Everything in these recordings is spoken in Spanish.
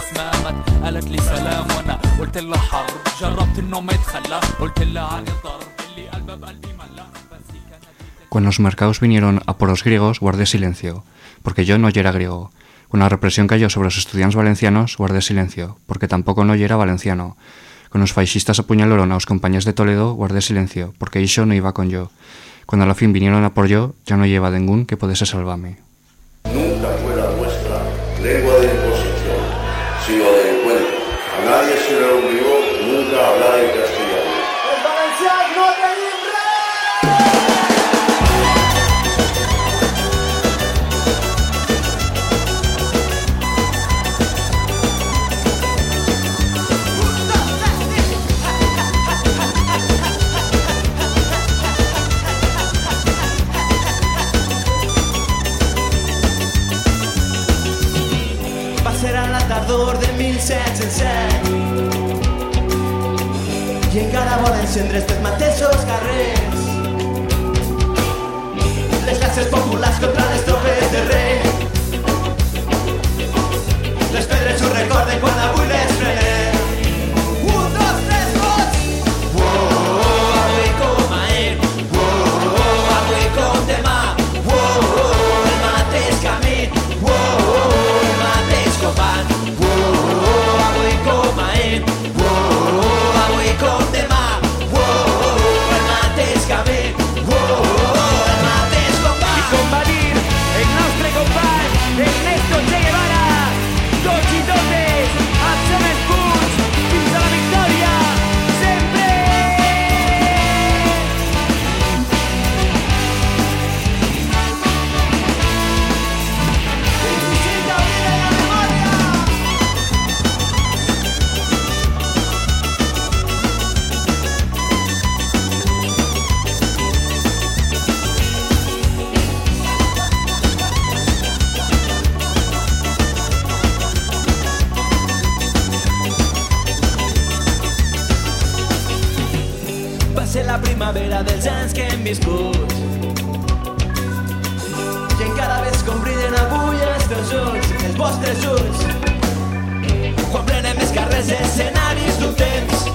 بس ما قامت قالت لي سلام وانا قلت لها حرب جربت انه ما يتخلى قلت لها عن الضرب اللي قلبها بقلبي ملا بس هي كانت Cuando los mercados vinieron a por los griegos, guardé silencio, porque yo no era griego. Cuando la represión cayó sobre los estudiantes valencianos, guardé silencio, porque tampoco no era valenciano. Cuando los fascistas apuñalaron a los compañeros de Toledo, guardé silencio, porque yo no iba con yo. Cuando a la fin vinieron a por yo, ya no lleva ningún que pudiese salvarme. Populars contra les de rei les pedres ho recorden quan avui primavera dels anys que hem viscut. I encara ves com briden avui els teus ulls, els vostres ulls. Quan prenem els carrers escenaris d'un temps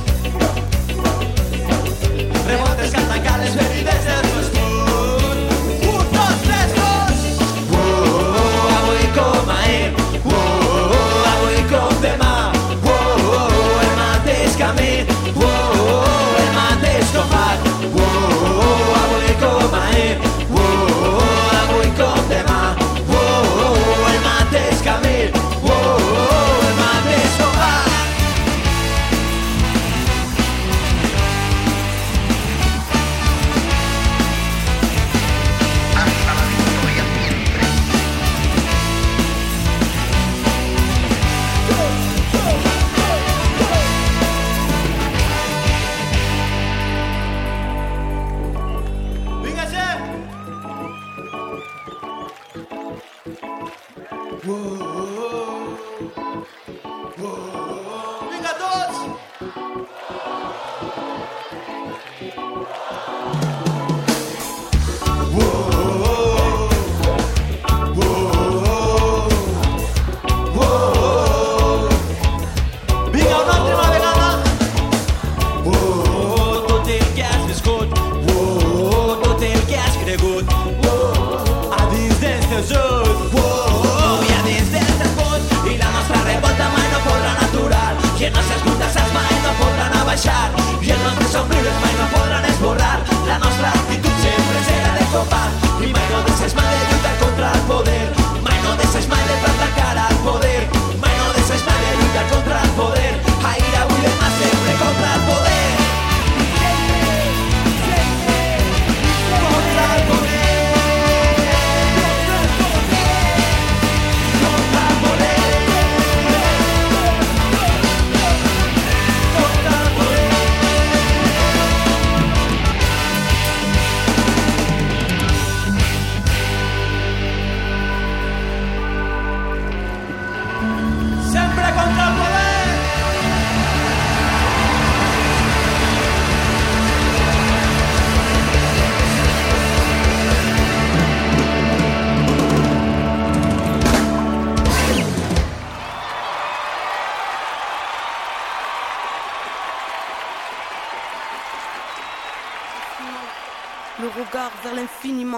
baixar i el nostre somriure mai no podran esborrar. La nostra actitud sempre serà de copar i mai no deixes mai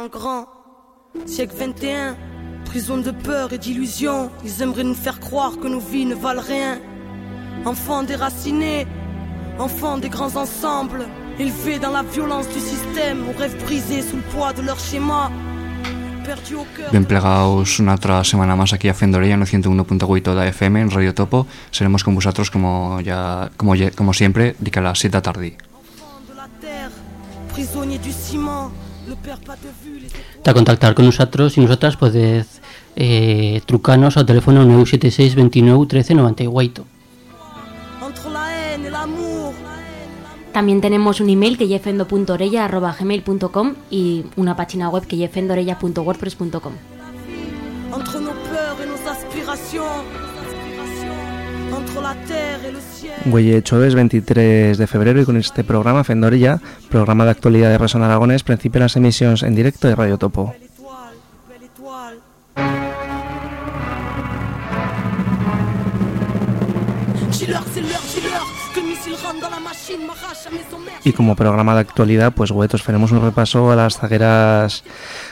grand. Siècle 21, prison de peur et d'illusion. Ils aimeraient nous faire croire que nos vies ne valent rien. Enfants déracinés, enfants des grands ensembles, élevés dans la violence du système, aux rêves brisés sous le poids de leur schéma. Bien plegaos una otra semana más aquí Fendorella en 101.8 da FM en Radio Topo. Seremos con vosotros como ya como, como siempre, dica a las 7 da tarde. Enfants de la terre, Para contactar con nosotros y nosotras podéis eh, trucarnos al teléfono 976 29 13 98. entre la haine et l'amour. También tenemos un email que es yefendo.orella.gmail.com y una página web que es Güey, jueves 23 de febrero y con este programa Fendorella, programa de actualidad de Reson Aragones, principian las emisiones en directo de Radio Topo. Y como programa de actualidad, pues güetos, faremos un repaso a las zagueras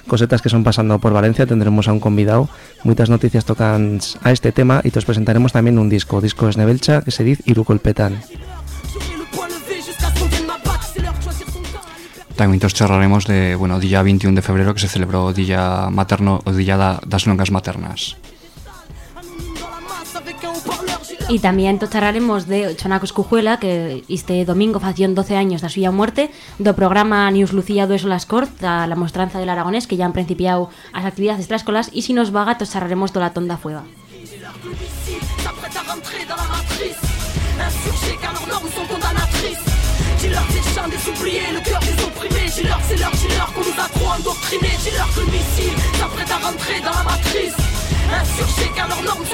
cosetas que son pasando por Valencia. Tendremos a un convidado. Muchas noticias tocan a este tema y te os presentaremos también un disco, disco Esnebelcha, que se dice liberté También os charlaremos de, bueno, día 21 de febrero que se celebró día materno o día da, das longas maternas. Y también tocharemos de Chonacos Cujuela, que este domingo facían 12 años da suya muerte, do programa News Lucía do Eso las Cort, da la mostranza del Aragonés, que ya han principiado as actividades extraescolares, y si nos vaga, tochararemos do Fueva. la qu'on nous a trop. Insurgés car leurs normes.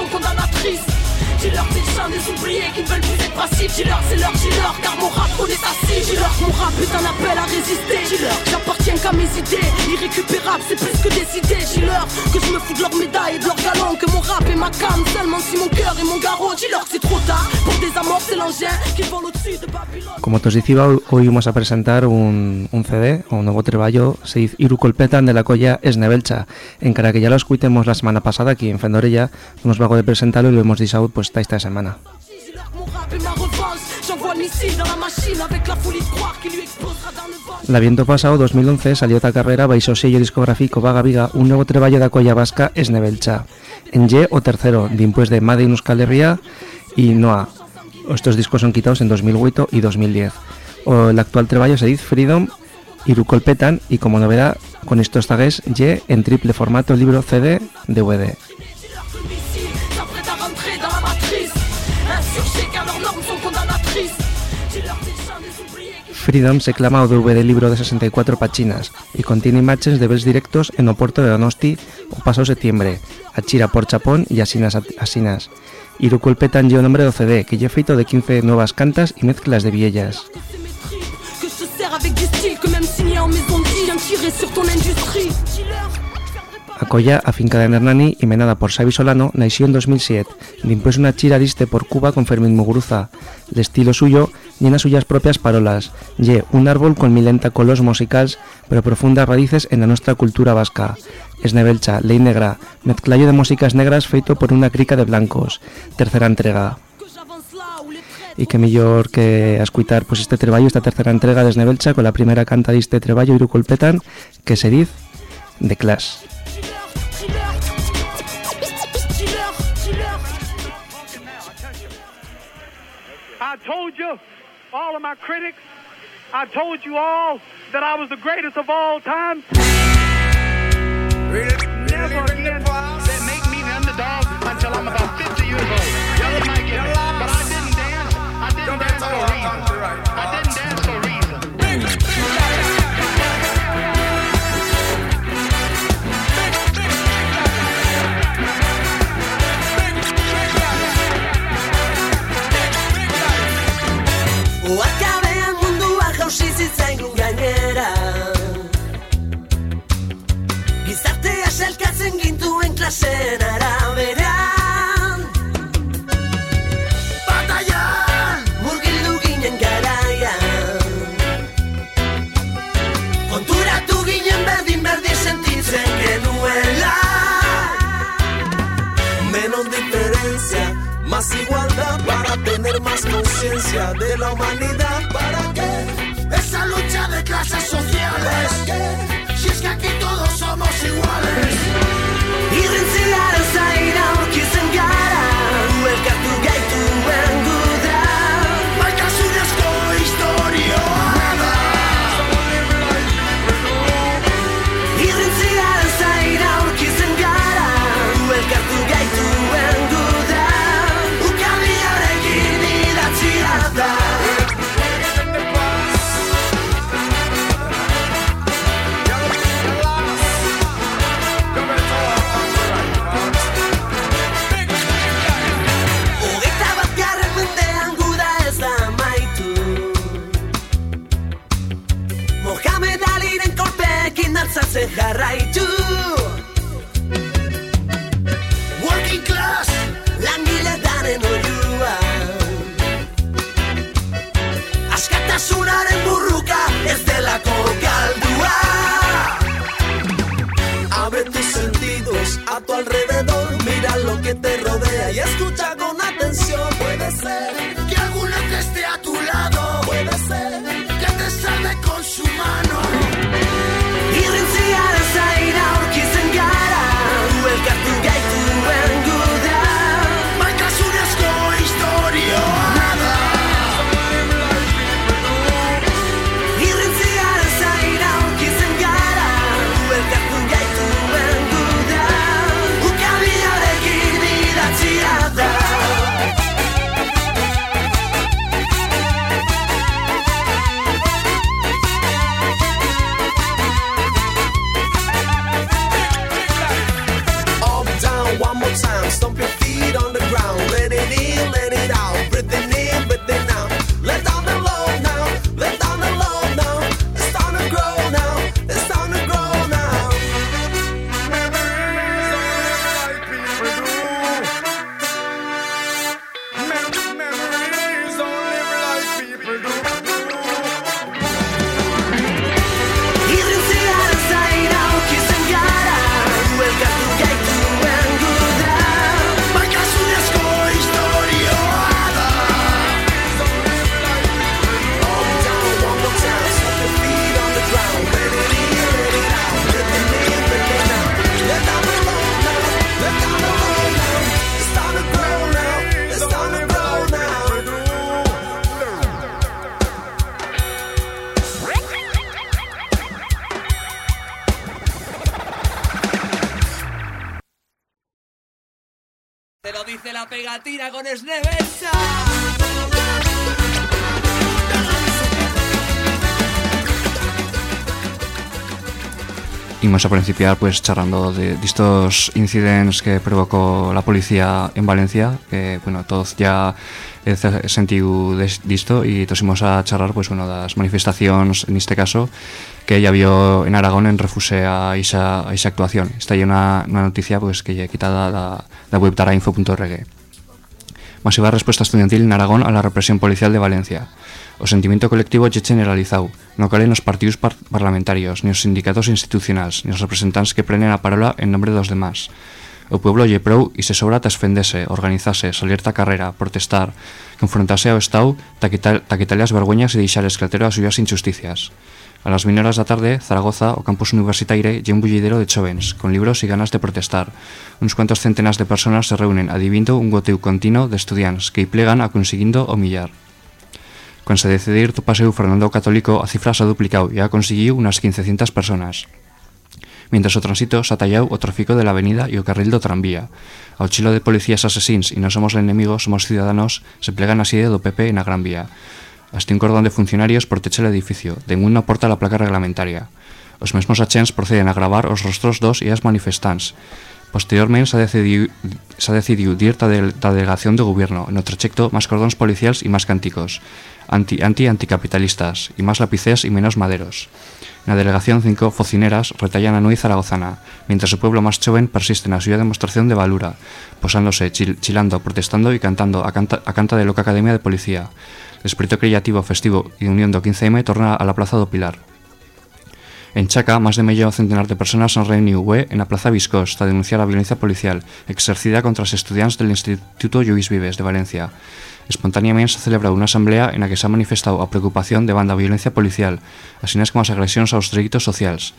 Como te decía, hoy vamos a presentar un, un CD, un nuevo treballo, se dice Irukolpetan de la colla Esnebelcha. Encara que ya lo escuitemos la semana pasada aquí en Fendorella, nos vago de presentarlo y lo hemos dicho pues esta, esta semana. La de aviento pasado, 2011, salió esta carrera baixo sello discográfico Vaga Viga un nuevo treballo da colla vasca Esnebelcha. En Y o tercero, de Made in Euskal Herria y Noa. Estos discos son quitados en 2008 y 2010. O el actual treballo se dice Freedom Irukolpetan y como novedad con estos tags Y en triple formato libro CD DVD. Freedom se clama o DVD libro de 64 pachinas y contiene imágenes de bels directos en Oporto de Donosti o pasado septiembre, a Chira por Chapón y Asinas Asinas. Irukulpetan lle o nombre do CD, que lle feito de 15 nuevas cantas y mezclas de viellas. De. Dis-leur, A afincada en Hernani y menada por Xavi Solano, nació en 2007, dimpués una chira diste por Cuba con Fermín Muguruza. El estilo suyo llena suyas propias parolas, lle un árbol con milenta colos musicals, pero profundas raíces en la nuestra cultura vasca. Esnebelcha, Ley Negra, mezclayo de músicas negras feito por una crica de blancos. Tercera entrega. Y que mejor que escuchar pues este treballo, esta tercera entrega de Esnebelcha con la primera canta de este treballo Irukulpetan, que se dice The Clash. I told you, all of my critics, I told you all that I was the greatest of all time. Never again. They make me the underdog until I'm about 50 years old. Get me. But I didn't dance. I didn't dance for a reason. I didn't Agabea mundua jausi zitzen conciencia de la humanidad. Pegatina con Snevesa. Imos a principiar pues charrando de, de estos incidentes que provocó la policía en Valencia, que bueno, todos ya ce- sentiu disto y todos imos a charrar pues bueno, das manifestaciones en este caso que ya vio en Aragón en refuse a esa, a esa actuación. Está ahí una, una noticia pues que ya quitada la, la web tarainfo.org. Masiva respuesta estudiantil en Aragón a la represión policial de Valencia. O sentimiento colectivo é generalizado. No calen os partidos par parlamentarios, ni os sindicatos institucionales, ni os representantes que prenen a parola en nombre dos demás. O pueblo lle prou e se sobra tas fendese, organizase, salir ta carrera, protestar, confrontase ao Estado, ta quitar, ta quitarle as vergüeñas e deixar esclatero as suyas injusticias. A las 20 horas da tarde, Zaragoza, o campus universitaire, lle un bullidero de chovens, con libros e ganas de protestar. Uns cuantos centenas de personas se reúnen adivindo un goteu continuo de estudiantes que hi plegan a conseguindo humillar. Con se decidir tu paseo Fernando o Católico a cifra se ha duplicado e ha conseguido unas 1500 personas. Mientras o tránsito se ha tallado o tráfico de la avenida e o carril do tranvía. Ao chilo de policías asesins e non somos el enemigo, somos ciudadanos, se plegan así do PP na Gran Vía. Hasta un cordón de funcionarios proteche el edificio, de ninguno porta la placa reglamentaria. Os mesmos achens proceden a gravar os rostros dos e as manifestants. Posteriormente se ha decidido, se ha decidido dir da, del, da delegación do goberno, no trayecto máis cordóns policiales e máis cánticos, anti, anti anticapitalistas, e máis lapiceas e menos maderos. Na delegación cinco focineras retallan a nui zaragozana, mientras o pueblo máis joven persiste na súa demostración de valura, posándose, chil, chilando, protestando e cantando a canta, a canta de loca academia de policía. Espíritu creativo, festivo de unión do 15M torna a la plaza do Pilar. En Chaca, más de medio centenar de personas han reunido en la Plaza Viscós para denunciar la violencia policial exercida contra los estudiantes del Instituto Lluís Vives de Valencia. Espontáneamente se ha celebrado una asamblea en la que se ha manifestado a preocupación de banda violencia policial, así como las agresiones a los delitos sociales.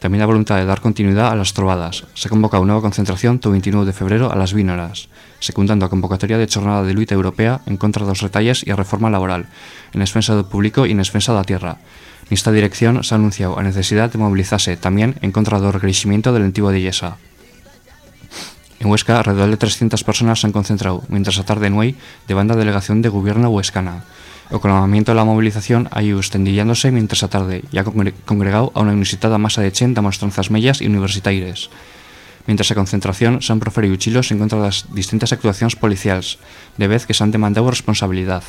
También la voluntad de dar continuidad a las trovadas. Se ha convocado una nueva concentración el 29 de febrero a las 20 horas, secundando a convocatoria de jornada de lucha europea en contra de los retalles y a reforma laboral, en defensa del público y en defensa de la tierra. En esta dirección se ha anunciado la necesidad de movilizarse también en contra del recrecimiento del antiguo de Yesa. En Huesca, alrededor de 300 personas se han concentrado, mientras a tarde nuey, de banda delegación de gobierno huescana. Colomamiento de la movilización ha ido extendillándose mientras a tarde y ha congre- congregado a una inusitada masa de chen de mostranzas mellas y universitaires. Mientras a concentración han proferido chilos en contra de las distintas actuaciones policiales, de vez que se han demandado responsabilidad.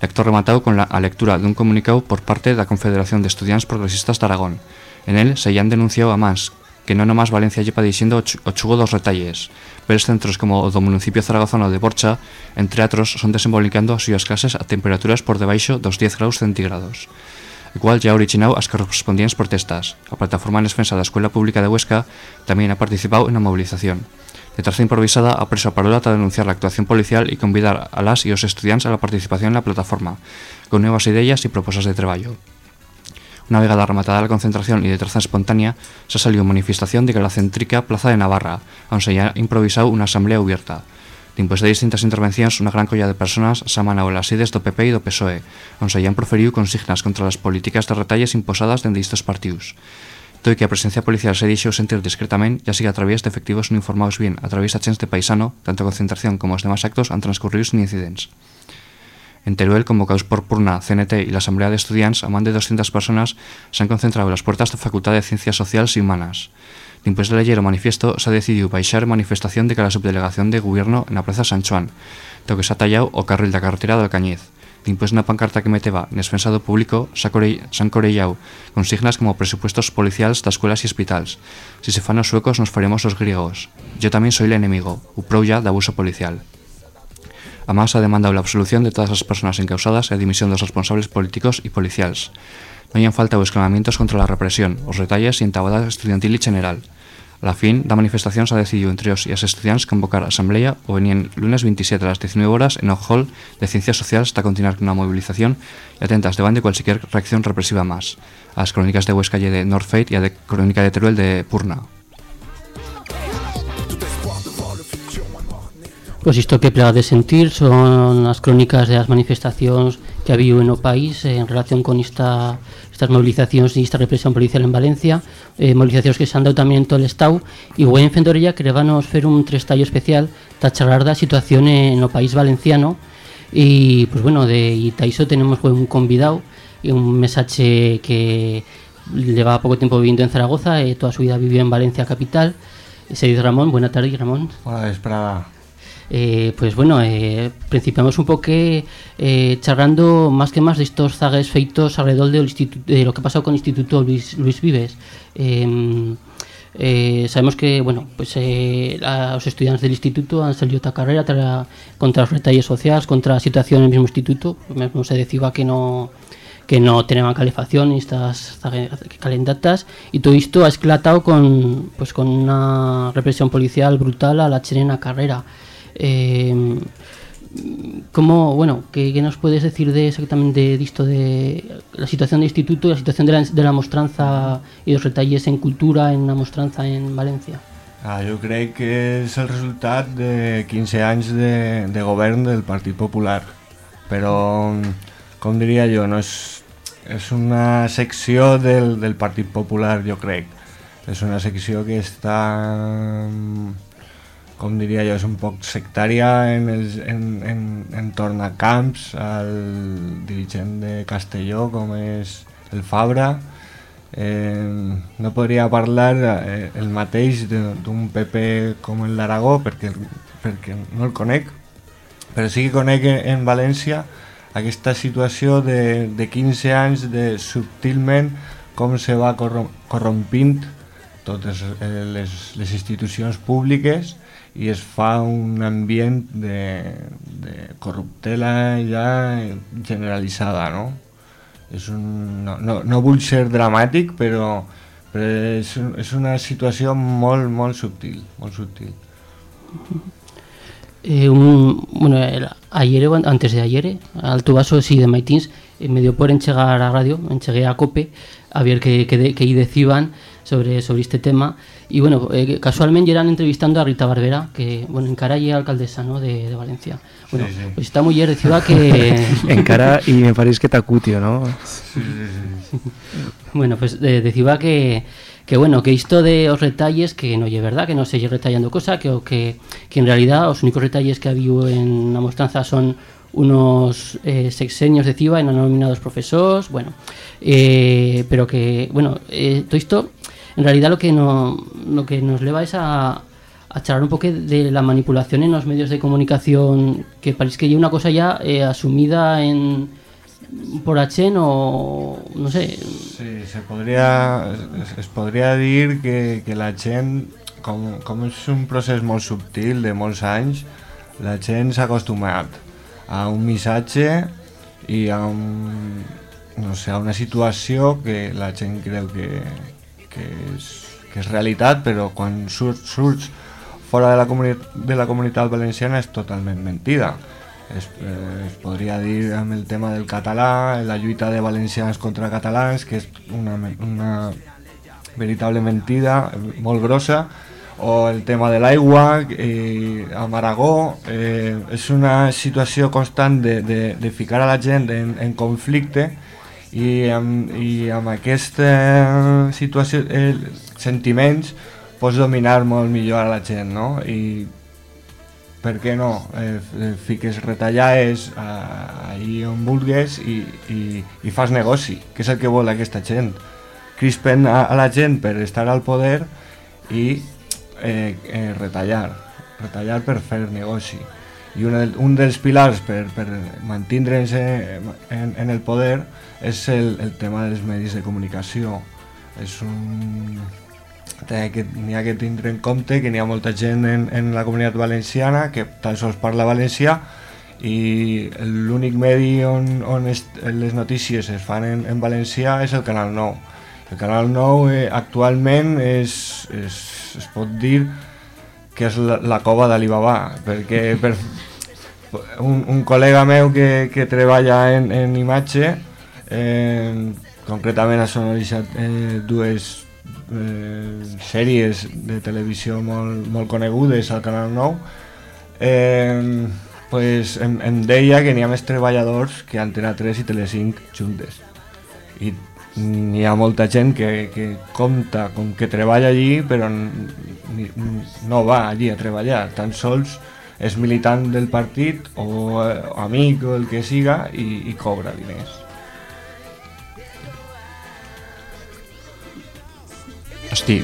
El acto rematado con la lectura de un comunicado por parte de la Confederación de Estudiantes Progresistas de Aragón. En él se han denunciado a más que no nomás Valencia lleva diciendo o chu- o chugo dos retalles, pero centros como o do municipio zaragozano de Borcha, entre otros, son desenvolvicando as súas clases a temperaturas por debaixo dos 10 graus centígrados cual ya ha originado as correspondientes protestas. A plataforma en defensa da Escuela Pública de Huesca también ha participado en la movilización. De terza improvisada ha preso a parola para denunciar la actuación policial y convidar a las y os estudiantes a la participación en la plataforma, con nuevas ideas y propuestas de trabajo. Una vegada rematada la concentración y de traza espontánea, se ha salido manifestación de que la céntrica Plaza de Navarra, aún se haya improvisado una asamblea abierta. Después de distintas intervenciones, una gran colla de personas se ha manado las ideas do PP y do PSOE, aún se hayan proferido consignas contra las políticas de retalles imposadas dende estos partidos. Y que a presencia policial se dixo sentir discretamente, ya sigue a través de efectivos no informados bien a través de chens de paisano, tanto a concentración como los demás actos han transcurrido sin incidentes. En Teruel, convocados por Purna, CNT y la Asamblea de Estudiantes, a más de 200 personas se han concentrado en las puertas de la Facultad de Ciencias Sociales y Humanas. Después de leer el manifiesto, se ha decidido baixar manifestación de que la subdelegación de gobierno en la Plaza San Juan, to que se ha tallado o carril da carretera do Alcañiz. Después de una pancarta que meteba en defensa do público, se, han corellado consignas como presupuestos policiales de escuelas y hospitales. Si se fan os suecos, nos faremos los griegos. Yo también soy el enemigo, uproulla de abuso policial. Además, ha demandado la absolución de todas las personas encausadas y la dimisión de los responsables políticos y policiales. No hayan falta exclamamientos contra la represión, os retalles y entabada estudiantil y general. A la fin, la manifestación se ha decidido entre os y as estudiantes convocar asamblea o venían lunes 27 a las 19 horas en el hall de Ciencias Sociales hasta continuar con la movilización y atentas de de cualquier reacción represiva más. A las crónicas de Huesca de North Fate y a de Crónica de Teruel de Purna. Pois isto que plega de sentir son as crónicas das manifestacións que habido no país en relación con esta, estas movilizacións e esta represión policial en Valencia eh, que se han dado tamén en todo o Estado e o en Fendorella que levanos fer un trestallo especial ta charlar da situación en- no país valenciano. E, pues bueno, de Itaiso tenemos un convidado e un mesache que leva pouco tempo vivindo en Zaragoza e toda a súa vida vivió en Valencia capital. Se dice Ramón, buena tarde Ramón. Hola, esperada. Eh, pues bueno, eh, principiamos un poco eh, charlando más que más de estos zagues feitos alrededor instituto, de lo que ha pasado con el Instituto Luis, Luis Vives. Eh, eh, sabemos que bueno, pues eh, los estudiantes del instituto han salido esta carrera tra- contra los retalles sociales, contra la situación en el mismo instituto. Mesmo se decía que no que no tenían calefacción y estas calentatas y todo esto ha esclatado con pues con una represión policial brutal a la chilena carrera. Eh, ¿Cómo, bueno, ¿qué, qué nos puedes decir de exactamente de esto de la situación del instituto, la situación de la, de la mostranza y los detalles en cultura en una mostranza en Valencia? Ah, jo crec que és el resultat de 15 anys de, de govern del Partit Popular. Però, com diria jo, no és, és una secció del, del Partit Popular, jo crec. És una secció que està, com diria jo, és un poc sectària en, els, en, en, en torn a Camps, al dirigent de Castelló, com és el Fabra, Eh, no podria parlar eh, el mateix d'un PP com el d'Aragó perquè, perquè no el conec però sí que conec en València aquesta situació de, de 15 anys de subtilment com se va corrom corrompint totes eh, les, les institucions públiques i es fa un ambient de, corruptela ja generalitzada, no? És un, no, no, no vull ser dramàtic, però, Però és, és una situació molt, molt subtil, molt subtil. Eh, bueno, el- ayer antes de ayer, al tubaso sí de Maitins, eh, me dio por enchegar a radio, enchegué a Cope, a ver qué, de- qué ahí decían sobre, sobre este tema. Y bueno, eh, casualmente eran entrevistando a Rita Barbera, que bueno, en Caray alcaldesa ¿no? de, de Valencia. Bueno, Sí, sí. pues esta mujer decía que... en cara y me parece que tacutio, ¿no? Bueno, pues eh, decía que, que bueno, que esto de os retalles que no es verdad, que no se lle retallando cosa, que, o que, que en realidad los únicos retalles que ha habido en la mostranza son unos eh, sexenios de CIBA en nominados profesores, bueno, eh, pero que, bueno, eh, todo esto, en realidad lo que, no, lo que nos lleva es a, charlar un poco de la manipulación en los medios de comunicación, que parece que hay una cosa ya eh, asumida en por Achen o no sé, Sí, se podria, es, es podria dir que, que la gent, com, com és un procés molt subtil de molts anys, la gent s'ha acostumat a un missatge i a, un, no sé, a una situació que la gent creu que, que, és, que és realitat, però quan surt, surts fora de la, de la comunitat valenciana és totalment mentida. Es, eh, es podria dir amb el tema del català, la lluita de valencians contra catalans, que és una, una veritable mentida eh, molt grossa, o el tema de l'aigua eh, a Maragó, eh, és una situació constant de, de, de ficar a la gent en, en conflicte i amb, i amb aquesta situació, eh, sentiments, pots dominar molt millor a la gent, no? I per què no? Eh, eh, fiques retallades eh, ahir on vulgues i, i, i fas negoci, que és el que vol aquesta gent. Crispen a, a la gent per estar al poder i eh, eh, retallar, retallar per fer negoci. I un, un dels pilars per, per mantindre'ns en, en, en el poder és el, el tema dels medis de comunicació. És un, n'hi ha que tindre en compte que n'hi ha molta gent en, en la comunitat valenciana que tan sols parla valencià i l'únic medi on, on es, les notícies es fan en, en valencià és el Canal 9. El Canal 9 eh, actualment és, és, es pot dir que és la, la cova d'Alibaba, perquè per, un, un col·lega meu que, que treballa en, en imatge, eh, concretament ha sonoritzat eh, dues eh, sèries de televisió molt, molt conegudes al Canal 9, eh, pues em, em deia que n'hi ha més treballadors que Antena 3 i Telecinc juntes. I n'hi ha molta gent que, que compta com que treballa allí però no va allí a treballar, tan sols és militant del partit o eh, amic o el que siga i, i cobra diners. Hosti,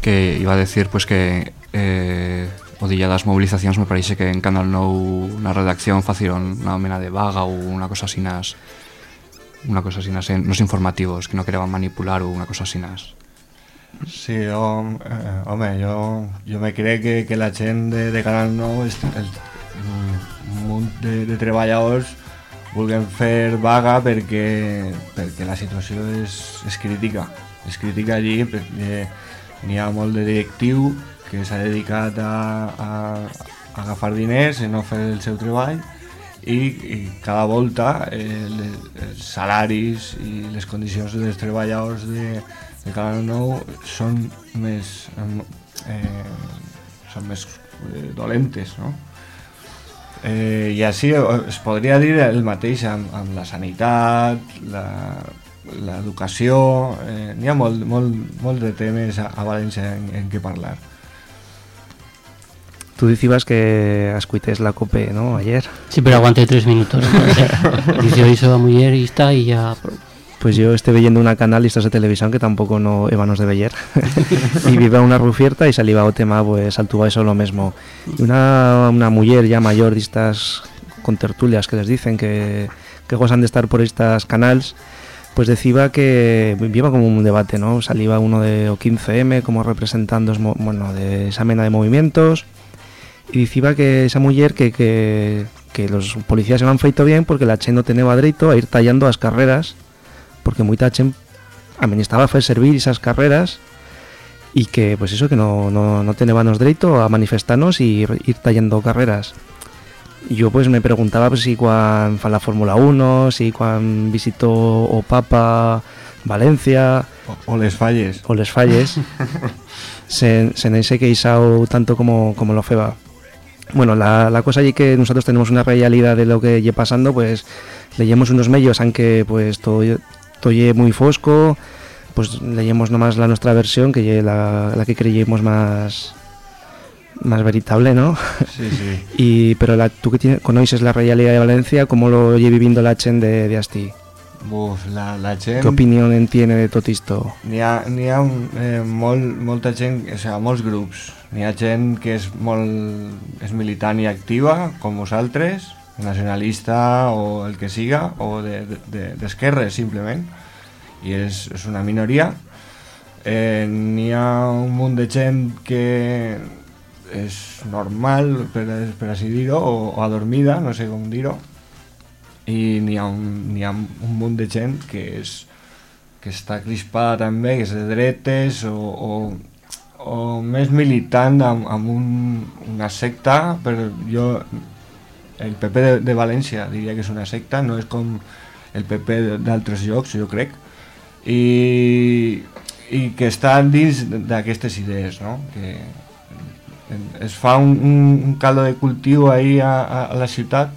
que iba a decir pues que eh, o día das movilizacións me parece que en Canal Nou na redacción facieron unha mena de vaga ou unha cosa así nas unha cosa así nas, en- nos informativos que no querían manipular ou unha cosa así Sí, jo, eh, home, jo, jo me crec que, que la gent de, de Canal 9 és el, un munt de, de treballadors vulguem fer vaga perquè, perquè la situació és, és crítica. És crítica allí perquè n'hi ha molt de directiu que s'ha dedicat a, a, a agafar diners i no fer el seu treball i, i cada volta eh, le, els salaris i les condicions dels treballadors de, de Canal 9 són més eh, són més eh, dolentes no? eh, i així eh, es podria dir el mateix amb, amb la sanitat la, l'educació eh, n'hi ha molt, molt, molt de temes a, a València en, en què parlar Tú decías que ascuites la cope, ¿no? Ayer. Sí, pero aguanté tres minutos. Dice eso a mujer y está y ya... Pues yo estoy viendo una canal listas de televisión que tampoco no ébanos de Beller. y vive una rufierta y salía o tema, pues altuba eso lo mismo. Y una, una mujer ya mayor de estas con tertulias que les dicen que, que gozan de estar por estas canals, pues decía que viva como un debate, ¿no? Salía uno de O15M como representando, bueno, de esa mena de movimientos y decía que esa mujer que, que, que los policías se han feito bien porque la Chen no tenía derecho a ir tallando las carreras porque moita chen amenistaba a hacer servir esas carreras y que pues eso que no, no, no teníamos derecho a manifestarnos y ir, tallando carreras. Yo pues me preguntaba pues, si cuando fa la Fórmula 1, si cuando visitó o Papa Valencia O, o les falles. o les falles, se, se queixao tanto como, como lo feba. Bueno, la, la cosa allí que nosotros tenemos una realidad de lo que lle pasando, pues leemos unos medios, aunque pues todo, lle muy fosco, pues leemos nomás la nuestra versión, que lle la, la que creíamos más más veritable, ¿no? Sí, sí. y pero la, tú que tiene, conoces la realidad de Valencia, ¿cómo lo lle viviendo la chen de, de Asti? Buf, la, la gent... ¿Qué opinión en tiene de tot esto? N'hi ha, n'hi ha un, eh, molt, molta gent, o sigui, molts grups. N'hi ha gent que és molt és militant i activa, com vosaltres, nacionalista o el que siga, o d'esquerres, de, de, simplement, i és, és una minoria. Eh, N'hi ha un munt de gent que és normal, per, per així dir-ho, o, o adormida, no sé com dir-ho, i n'hi ha, ha un munt de gent que és que està crispada també, que és de dretes o, o, o més militant amb, amb un, una secta, però jo el PP de, de València diria que és una secta, no és com el PP d'altres llocs, jo crec, i, i que estan dins d'aquestes idees, no? que es fa un, un, caldo de cultiu ahí a, a, a la ciutat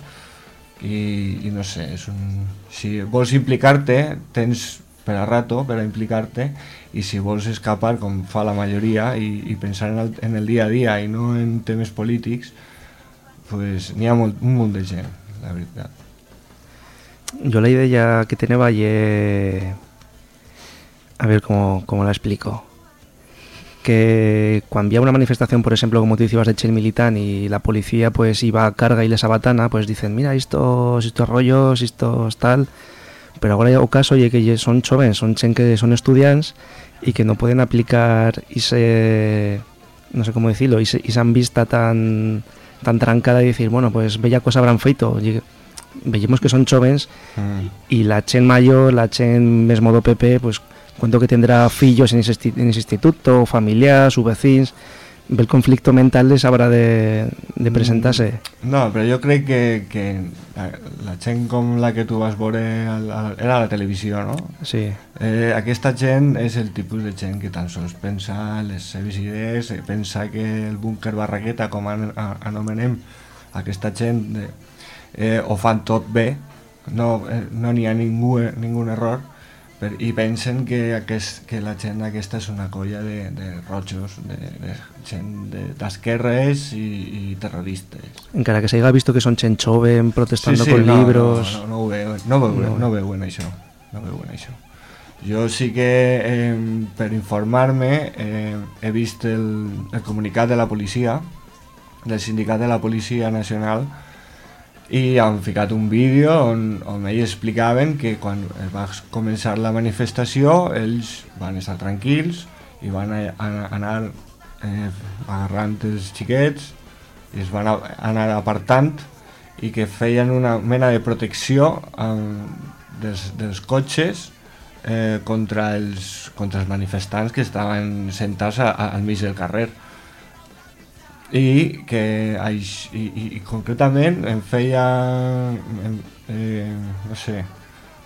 i, i no sé, és un... si vols implicar-te, tens per a rato per a implicar-te i si vols escapar, com fa la majoria, i, i pensar en el, en el dia a dia i no en temes polítics, pues n'hi ha molt, un munt de gent, la veritat. Yo la idea que tenía ye... A ver cómo, cómo la explico. Que cuando había una manifestación, por ejemplo, como tú decías de Chen Militán y la policía pues iba a carga y les abatana, pues dicen, mira, estos, estos rollos, estos tal... Pero ahora o caso oye que son jóvenes, son chen que son estudiantes y que no pueden aplicar ese no sé cómo decirlo, y se han vista tan tan trancada y decir, bueno, pues bella cosa habrán feito. Veíamos que son jóvenes Mm. y la chen mayor, la chen mesmo do PP, pues cuento que tendrá fillos en ese, en ese instituto, familias, vecinos, ve el conflicto mental les habrá de, de presentarse. No, però jo crec que, que la, la gent com la que tu vas veure al, al, era a la televisió, no? Sí. Eh, aquesta gent és el tipus de gent que tan sols pensa les seves idees, eh, pensa que el búnquer barraqueta, com an, a, anomenem aquesta gent, de, eh, ho fan tot bé, no eh, no ha ningú, ningú error, per, i pensen que, aquest, que la gent aquesta és una colla de, de rojos, de, de gent de- d'esquerres i, i terroristes. Encara que se haya visto que son chen joven protestando con no, libros. No, no, no, ho veuen, no, veuen, No. no, veuen això. No veuen això. Jo sí que, eh, per informar-me, eh, he vist el, el comunicat de la policia, del sindicat de la Policia Nacional, i han ficat un vídeo on, on ells explicaven que quan va començar la manifestació ells van estar tranquils i van a, a, anar eh, agarrant els xiquets i es van a, anar apartant i que feien una mena de protecció eh, dels, dels cotxes eh, contra, els, contra els manifestants que estaven sentats a, a, al mig del carrer i que i, i, i concretament em feia em, eh, no sé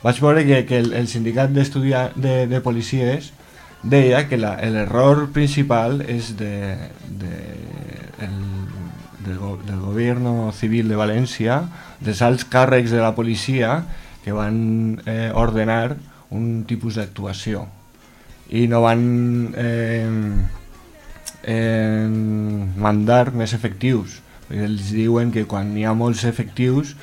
vaig veure que, que el, el sindicat de, de policies deia que l'error principal és de, de, el, del, go- del govern civil de València, dels alts càrrecs de la policia que van eh, ordenar un tipus d'actuació. I no van eh, eh, mandar més efectius. Ells diuen que quan hi ha molts efectius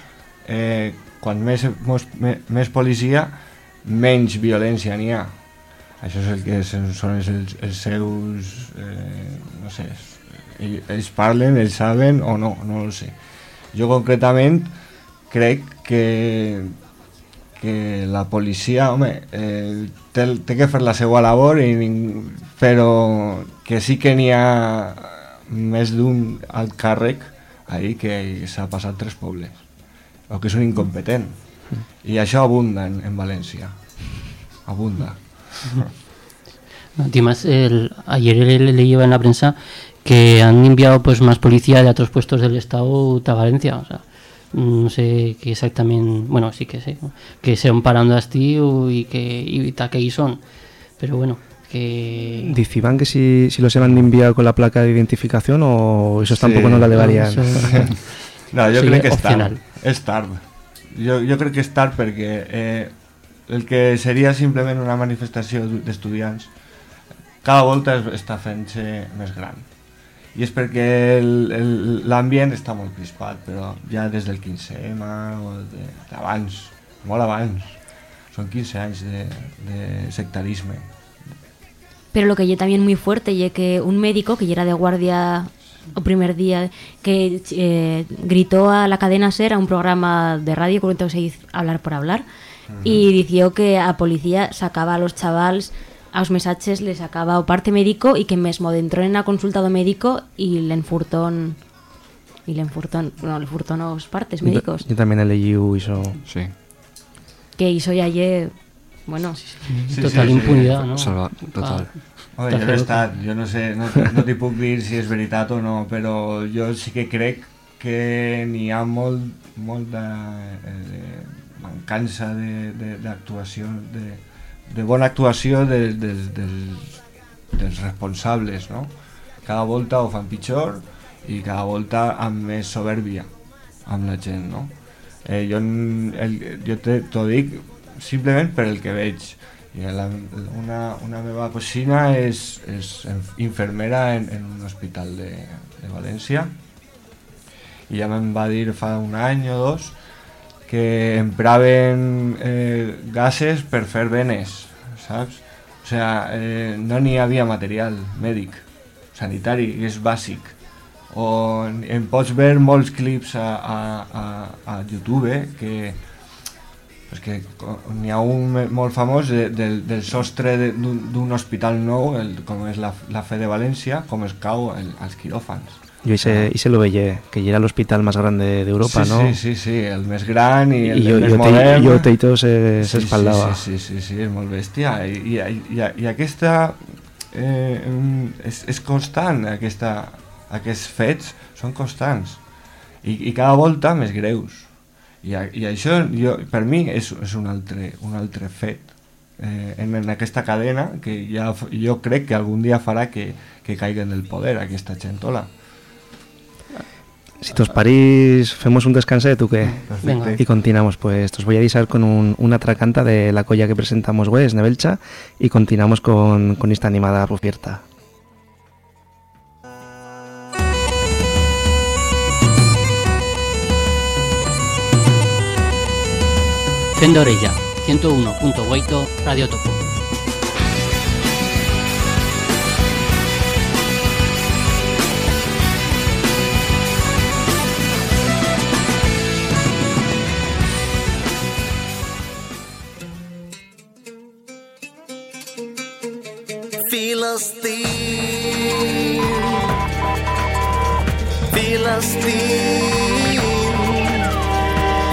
eh, quan més, mos, me, més policia menys violència n'hi ha. Això és el que són els, els, els seus eh, no sé ells parlen, ells saben o no, no ho sé. Jo concretament crec que que la policia, home, eh, té, té que fer la seva labor, i, ning- però que sí que n'hi ha més d'un alt càrrec ahí que s'ha passat tres pobles, o que és un incompetent. I això abunda en, en València. Abunda. No, tío, más el- ayer le, le leía en la prensa que han enviado pues más policía de otros puestos del estado a Valencia. O sea, no sé qué exactamente, bueno, sí que sé, que se van parando así y que y ta que son. Pero bueno, que ¿Dicían que si, si los han enviado con la placa de identificación o eso tampoco Sí. no la llevarían? Eso- No, jo Sí, crec que és opcional. tard. És tard. Jo, jo crec que és tard perquè eh, el que seria simplement una manifestació d'u- d'estudiants cada volta es, està fent-se més gran. I és perquè l'ambient està molt crispat, però ja des del 15M o de- d'abans, molt abans, són 15 anys de, de sectarisme. Pero lo que yo también muy fuerte, y que un médico que ya era de guardia o primer día, que eh, gritó a la cadena SER a un programa de radio, que entonces se dice hablar por hablar, y dició que a policía sacaba a los chavals aos mesaches le sacaba o parte médico y que mesmo dentro en la consulta do médico y le enfurtón y le enfurtón, no, le furtón os partes médicos. Yo también he leído eso. Sí. Que hizo ya ayer, bueno, Sí, total sí, sí. impunidad, no? Salva- total. Home, Està jo no he estat, jo no sé, no, no t'hi puc dir si és veritat o no, però jo sí que crec que n'hi ha molt, molt de, eh, mancança de- de- d'actuació, de, de, de bona actuació de, de, dels, dels responsables, no? Cada volta ho fan pitjor i cada volta amb més soberbia amb la gent, no? Eh, jo el, jo t'ho dic simplement per el que veig. I la, una, una meva cosina és, és infermera en, en un hospital de, de València i ja me'n va dir fa un any o dos que empraven eh, gases per fer venes, saps? O sea, eh, no n'hi havia material mèdic, sanitari, és bàsic. O en, pots veure molts clips a, a, a, a YouTube que pues que n'hi ha un molt famós de, del, del sostre d'un hospital nou, el, com és la, la Fe de València, com es cau el, als quiròfans. Yo hice, hice lo veía, que ya era el hospital más grande de Europa, sí, ¿no? Sí, sí, sí, el més gran i el, Y yo, el més te, modern. yo Teito se, se Sí, espaldaba. Sí, sí, sí, sí, sí, és molt bèstia. I, i, i, i aquesta eh, és, és constant, aquesta, aquests fets són constants. I, i cada volta més greus. I, i això jo, per mi és, és un, altre, un altre fet eh, en, en aquesta cadena que ja, jo crec que algun dia farà que, que caiguen del poder aquesta gentola. Si tos parís, femos un descanset o qué? Venga. Y continuamos, pues os voy a avisar con un, una tracanta de la colla que presentamos, güey, es Nebelcha, y continuamos con, con esta animada rufierta. Fendo Orella, 101.8 Radio Topo. فلسطين فلسطين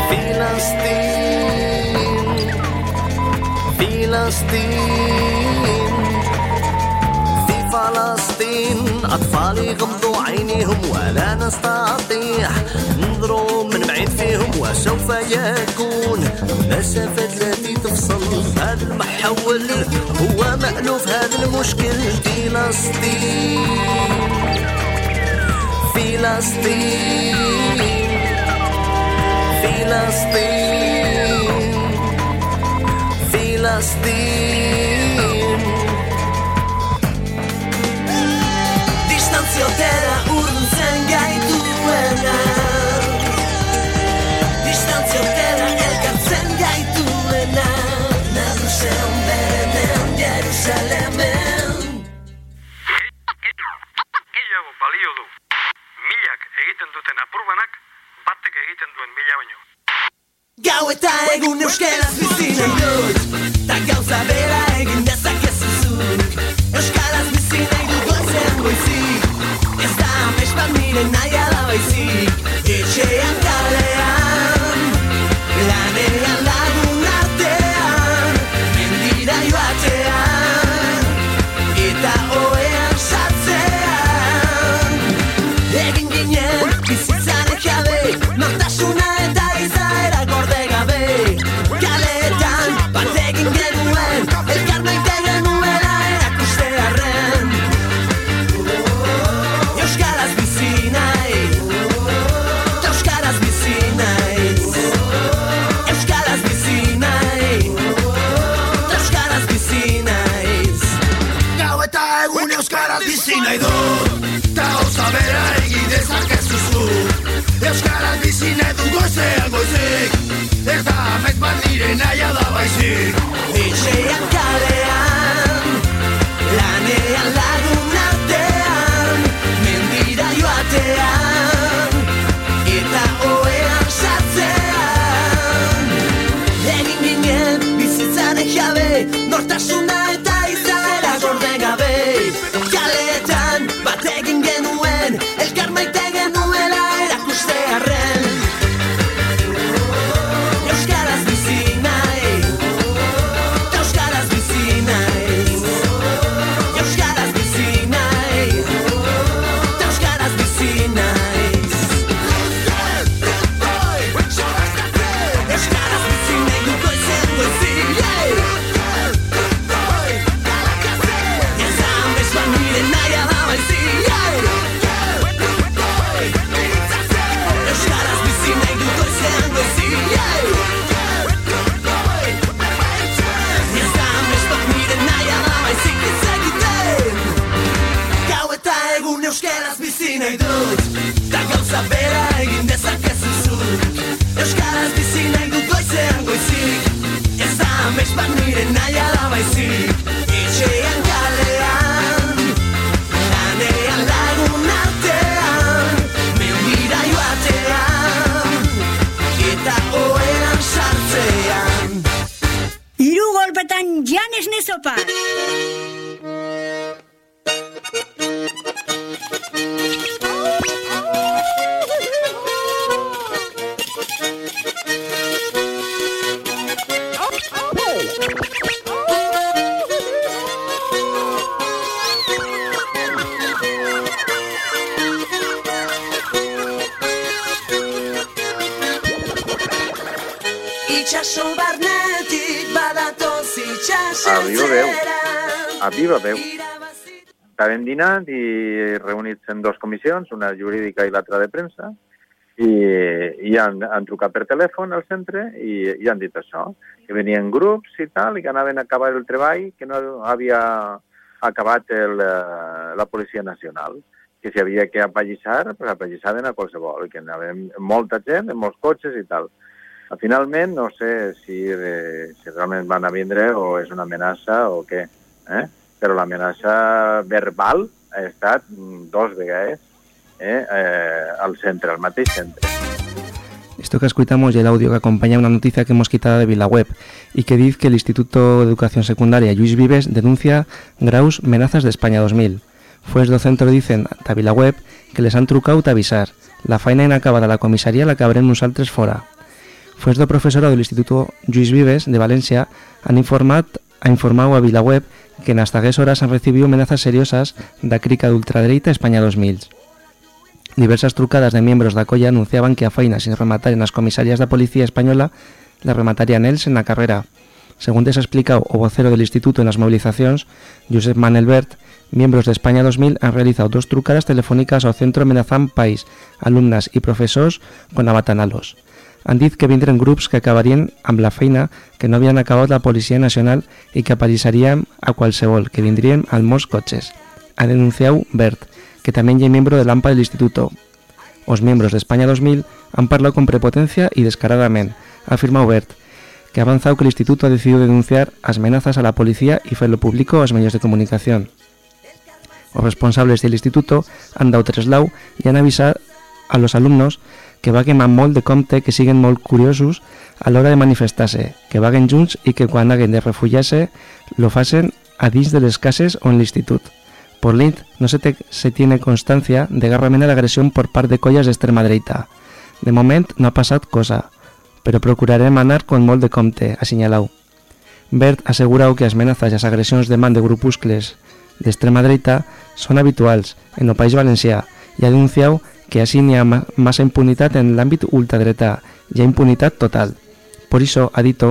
فلسطين. فلسطين في فلسطين. أطفالي غمضوا عينيهم ولا نستطيع. ننظروا سوف يكون مسافة التي تفصل. هذا المحول هو مألوف هذا المشكل. فلسطين فلسطين فلسطين. فلسطين Distanzio terra urzen gaitu Nagusen benen Jerusalemen Gehiago balio du. Milak egiten duten apurbanak, batek egiten duen mila baino. Gau eta egun euskaraz bizi nahi dut Ta gauza bera egin dezakezu zuk Euskaraz bizi nahi dut goizen goizik baizik A viva veu. Acabem dinant i reunits en dos comissions, una jurídica i l'altra de premsa, i, i han, han trucat per telèfon al centre i, i han dit això, que venien grups i tal, i que anaven a acabar el treball, que no havia acabat el, eh, la Policia Nacional, que si havia que apallissar, pues apallissaven a qualsevol, que anaven molta gent, en molts cotxes i tal. Finalment, no sé si, eh, si realment van a vindre o és una amenaça o què, eh? però l'amenaça verbal ha estat dos vegades eh, eh, al centre, al mateix centre. Esto que escuchamos y el audio que acompaña una noticia que hemos quitado de VilaWeb y que dice que el Instituto de Educación Secundaria Lluís Vives denuncia graus amenazas de España 2000. Pues do centro dicen a VilaWeb que les han trucado a avisar. La faena inacabada a la comisaría la cabrem nosaltres fora. Pues do profesora del Instituto Lluís Vives de Valencia han informat ha informado a VilaWeb que en hasta horas han recibido amenazas seriosas da crica de ultradereita España 2000. Diversas trucadas de miembros da colla anunciaban que a faina sin rematar en las comisarias da Policía Española la rematarían els en la carrera. Según se ha explicado o vocero del instituto en las movilizaciones, Josep Manel Bert, miembros de España 2000 han realizado dos trucadas telefónicas ao centro amenazant país, alumnas y profesors con abatanalos. Han dit que vindren grups que acabarien amb la feina que no havien acabat la Policia Nacional i que apallissaríem a qualsevol, que vindrien al molts cotxes. Ha denunciado Bert, que también es miembro del AMPA del instituto. Os miembros de España 2000 han parlado con prepotencia y descaradamente, ha afirmado Bert, que ha avanzado que el instituto ha decidido denunciar as amenazas a la policía y hacerlo público a los medios de comunicación. Los responsables del instituto han dado treslau y han avisado a los alumnos que vaguen amb molt de compte, que siguen molt curiosos a l'hora de manifestar-se, que vaguen junts i que quan haguen de refugiar-se lo facen a dins de les cases o en l'institut. Por l'int, no se, te, se tiene constancia de garramena d'agresión por part de colles d'extrema dreta. De moment no ha passat cosa, però procurarem anar con molt de compte, ha assenyalat. Bert ha asegurado que as amenazas e as agresións de man de grupúscles de extrema dreta son habituals en o País Valencià e ha denunciado que así n'hi ha ma- massa impunitat en l'àmbit ultradretà, hi ha impunitat total. Por això, ha dit,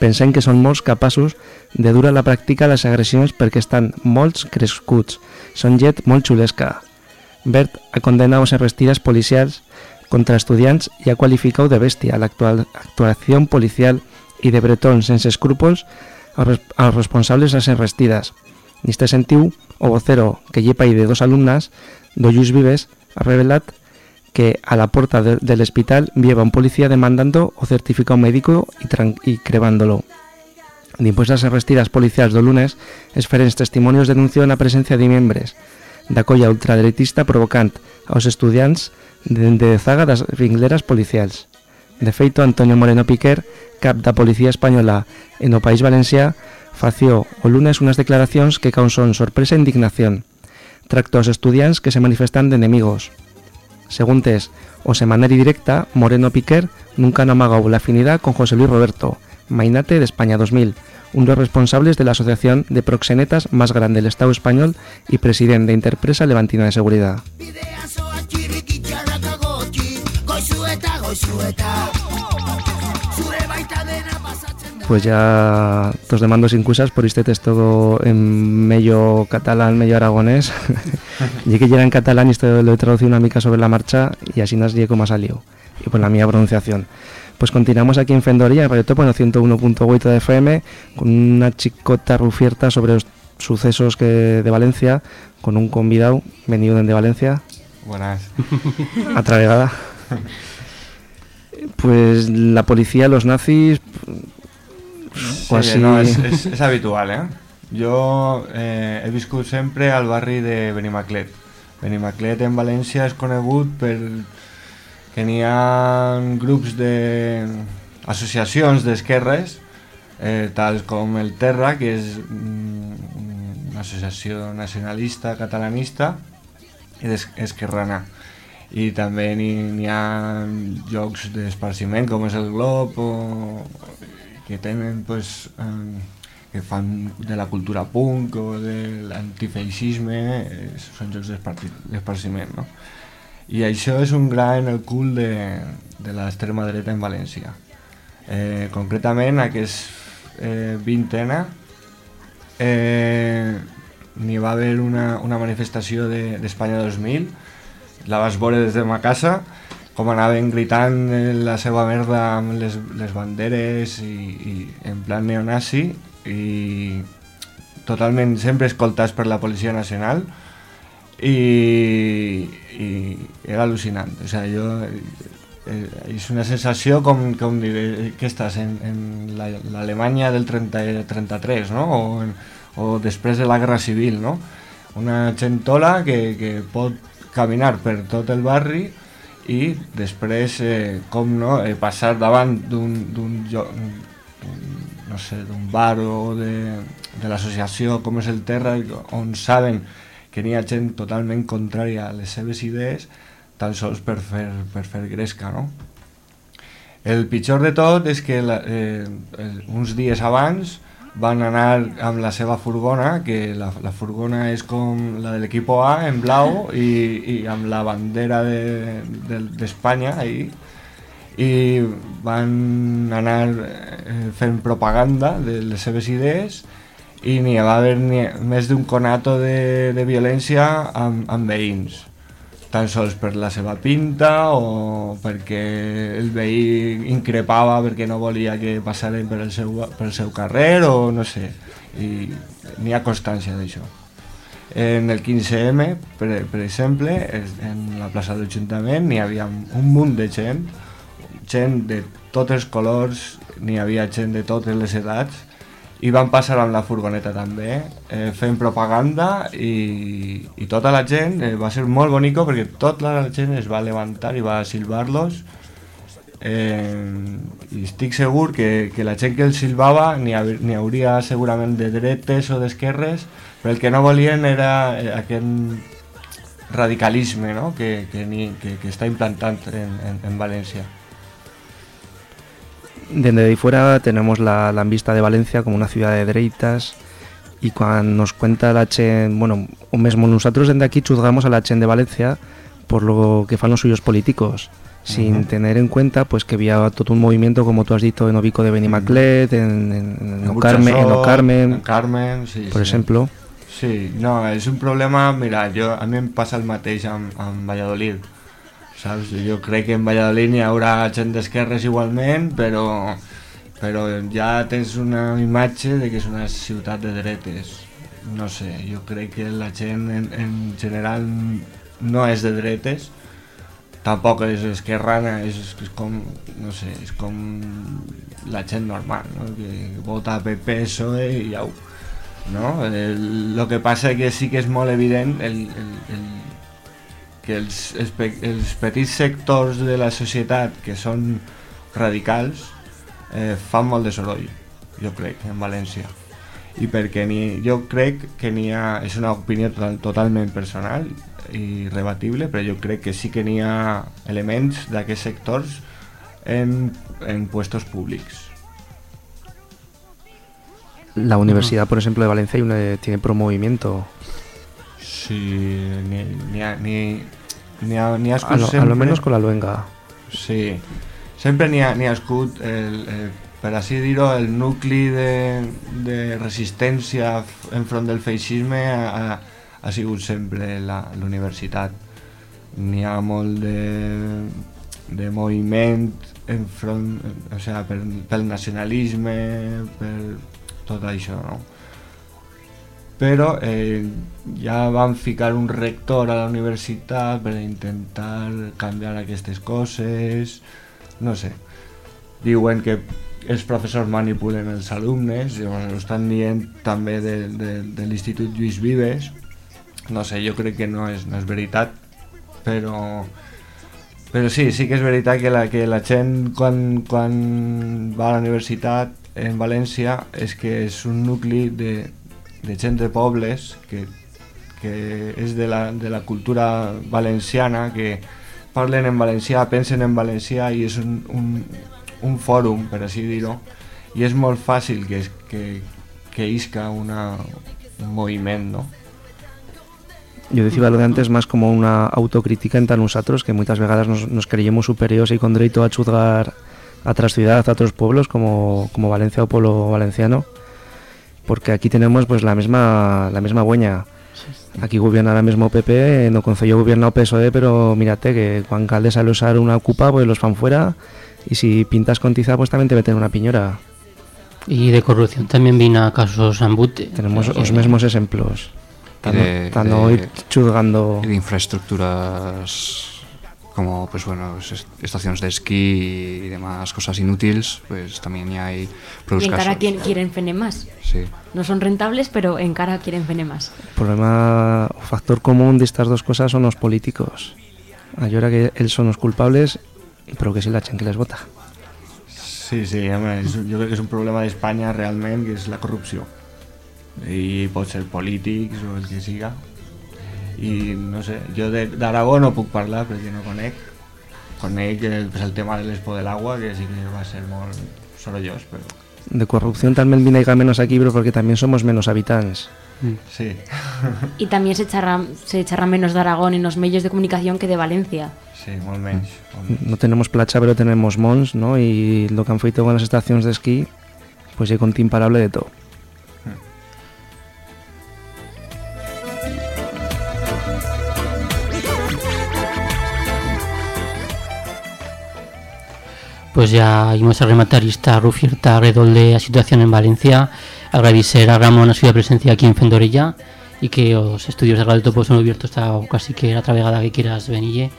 pensem que són molts capaços de dur a la pràctica les agressions perquè estan molts crescuts, són gent molt xulesca. Bert ha condenat les arrestides policials contra estudiants i ha qualificat de bèstia l'actual actuació policial i de bretons sense escrúpols als res- als responsables de les arrestides. En este sentiu, o vocero que llepa de dos alumnas, do Lluís Vives, revelat que a la puerta de- del hospital vieva un policía demandando o certificado médico y, y crevándolo. Dimpués las arrestidas policials do lunes, els ferents testimonios denuncian la presencia de membres da colla ultraderetista provocant aos estudiants de, de zaga das vingleras policials. De feito, Antonio Moreno Piquer, cap da Policía Española en o País Valencià, fació o lunes unas declaracións que causon sorpresa e indignación. Tracto aos estudiants que se manifestan de enemigos. Según tes, o se directa, Moreno Piquer nunca no amagou la afinidad con José Luis Roberto, mainate de España 2000, un dos responsables de la asociación de proxenetas más grande del Estado español y presidente de Interpresa Levantina de Seguridad. Pues ya os demando sin cusas por este texto en medio catalán, medio aragonés. y que llega en catalán y esto lo he traducido una mica sobre la marcha y así nos llegue como ha salido. Y por la mía pronunciación. Pues continuamos aquí en Fendoría, en Radio Topo, en el 101.8 de FM, con una chicota rufierta sobre los sucesos que de Valencia, con un convidado venido desde Valencia. Buenas. Atravegada. Pues la policía, los nazis, o Sí, no, és, és, és habitual, eh? Jo eh, he viscut sempre al barri de Benimaclet. Benimaclet en València és conegut per que n'hi ha grups de associacions d'esquerres eh, tals com el Terra, que és mm, una associació nacionalista catalanista i d'esquerrana i també n'hi ha llocs d'esparciment com és el Glob o que tenen pues, eh, que fan de la cultura punk o de l'antifeixisme eh, són jocs d'esparci- d'esparciment no? i això és un gra en el cul de, de l'extrema dreta en València eh, concretament aquest eh, vintena eh, n'hi va haver una, una manifestació de- d'Espanya 2000 la vas veure des de ma casa com anaven gritant eh, la seva merda amb les, les banderes i, i en plan neonazi i totalment sempre escoltats per la Policia Nacional i, i era al·lucinant o sigui, jo eh, és una sensació com, com dir que estàs en, en la- l'Alemanya del 30, 33 no? o, en, o després de la Guerra Civil no? una gentola que, que pot caminar per tot el barri i després, eh, com no, eh, passar davant d'un no sé, d'un bar o de, de l'associació com és el Terra, on saben que n'hi ha gent totalment contrària a les seves idees, tan sols per fer, per fer gresca, no? El pitjor de tot és que la, eh, uns dies abans van anar amb la seva furgona, que la, la furgona és com la de l'equip A en blau i, i amb la bandera d'Espanya de, d'Espanya ahí i van anar eh, fent propaganda de les seves idees i n'hi va haver ni, més d'un conato de, de violència amb, amb veïns tan sols per la seva pinta o perquè el veí increpava perquè no volia que passaren per el seu, per el seu carrer o no sé. I n'hi ha constància d'això. En el 15M per, per exemple en la plaça de l'Ajuntament n'hi havia un munt de gent gent de tots els colors n'hi havia gent de totes les edats i van passar amb la furgoneta també eh, fent propaganda i, i tota la gent eh, va ser molt bonico perquè tota la gent es va levantar i va silbar-los eh, i estic segur que, que la gent que els silbava n'hi ha- n'hi hauria segurament de dretes o d'esquerres però el que no volien era eh, aquest radicalisme no? que, que, ni, que, que està implantant en, en, en València Desde ahí fuera tenemos la, la vista de Valencia como una ciudad de dereitas y cuando nos cuenta la Chen, bueno, o mismo nosotros desde aquí juzgamos a la Chen de Valencia por lo que fan los suyos políticos, sin tener en cuenta pues que había todo un movimiento, como tú has dicho, en Obico de Benimaclet, en, en, en, Carmen, en Carmen, en Carmen, sí, por sí. ejemplo. Sí, no, és un problema, mira, jo, a mi em passa el mateix amb, amb Valladolid, saps? Jo crec que en Valladolid n'hi haurà gent d'esquerres igualment, però, però ja tens una imatge de que és una ciutat de dretes. No sé, jo crec que la gent en, en general no és de dretes, tampoc és esquerrana, és, és com, no sé, és com la gent normal, no? que vota PP, PSOE i au. No? El, lo que passa que sí que és molt evident el, el, el, que els, els, els petits sectors de la societat que són radicals eh, fan molt de soroll, jo crec, en València. I perquè ni, jo crec que n'hi ha, és una opinió total, totalment personal i rebatible, però jo crec que sí que n'hi ha elements d'aquests sectors en, en puestos públics. La Universidad, por ejemplo, de Valencia hay una- tiene promovimiento. Sí, ni, ni, ni, ni, ni ha A escut lo, a sempre- lo menos con la luenga. Sí, sempre n'hi ha, ha escut, el, el, per així dir-ho, el nucli de, de resistència enfront del feixisme ha, ha, sigut sempre la, la universitat. N'hi ha molt de, de moviment enfront, o sea, per, pel nacionalisme, per tot això, no? Però eh, ja van ficar un rector a la universitat per intentar canviar aquestes coses, no sé. Diuen que els professors manipulen els alumnes, ho estan dient també de, de, de l'Institut Lluís Vives, no sé, jo crec que no és, no és veritat, però, però sí, sí que és veritat que la, que la gent quan, quan va a la universitat en València és que és un nucli de, de gent pobles que, que és de la, de la cultura valenciana, que parlen en valencià, pensen en valencià i és un, un, un fòrum, per així dir-ho, i és que, que, isca un moviment, no? Yo decía lo de antes más como una autocrítica entre nosotros, que muchas veces nos, nos creíamos superiores y con derecho a juzgar a otras ciudades, a otros pueblos como, como Valencia o pueblo valenciano, porque aquí tenemos pues la misma la misma bueña. Aquí gobierna ahora mismo PP, en el Concello gobierna o PSOE, pero mírate que Juan Calde sale a usar una ocupa, pues los fan fuera, y si pintas con tiza, pues también te meten una piñora. Y de corrupción también vino a casos Ambute. Tenemos que- los mismos ejemplos. Están hoy chuzgando... y de infraestructuras como pues bueno est- estaciones de esquí y demás cosas inútiles pues también ya hay Y pros en cara quien quieren fene más. Sí. No son rentables, pero en cara quieren fene más. problema o factor común de estas dos cosas son los políticos. Ahora que ellos son los culpables, pero que si la chen que les vota. Sí, sí, home, és, jo crec que és un problema d'Espanya realment, que és la corrupció. I pot ser polítics o el que siga. I no sé, jo de- d'Aragó no puc parlar perquè no conec. Conec el, pues, el tema de l'Expo de l'Agua, que sí que va ser molt sorollós, però De corrupción también viene a menos aquí, pero porque también somos menos habitantes. sí. Y también se charra, se charra menos de Aragón en los medios de comunicación que de Valencia. Sí, molt menys. No tenemos placha, pero tenemos mons, ¿no? Y lo que han feito con las estaciones de esquí, pues es imparable de todo. Pues ya íbamos a rematar esta rufierta alrededor de la situación en Valencia. Agradecer a Ramón a su presencia aquí en Fendorella y que los estudios de Radio Topo son abiertos hasta casi que la travegada que quieras venille.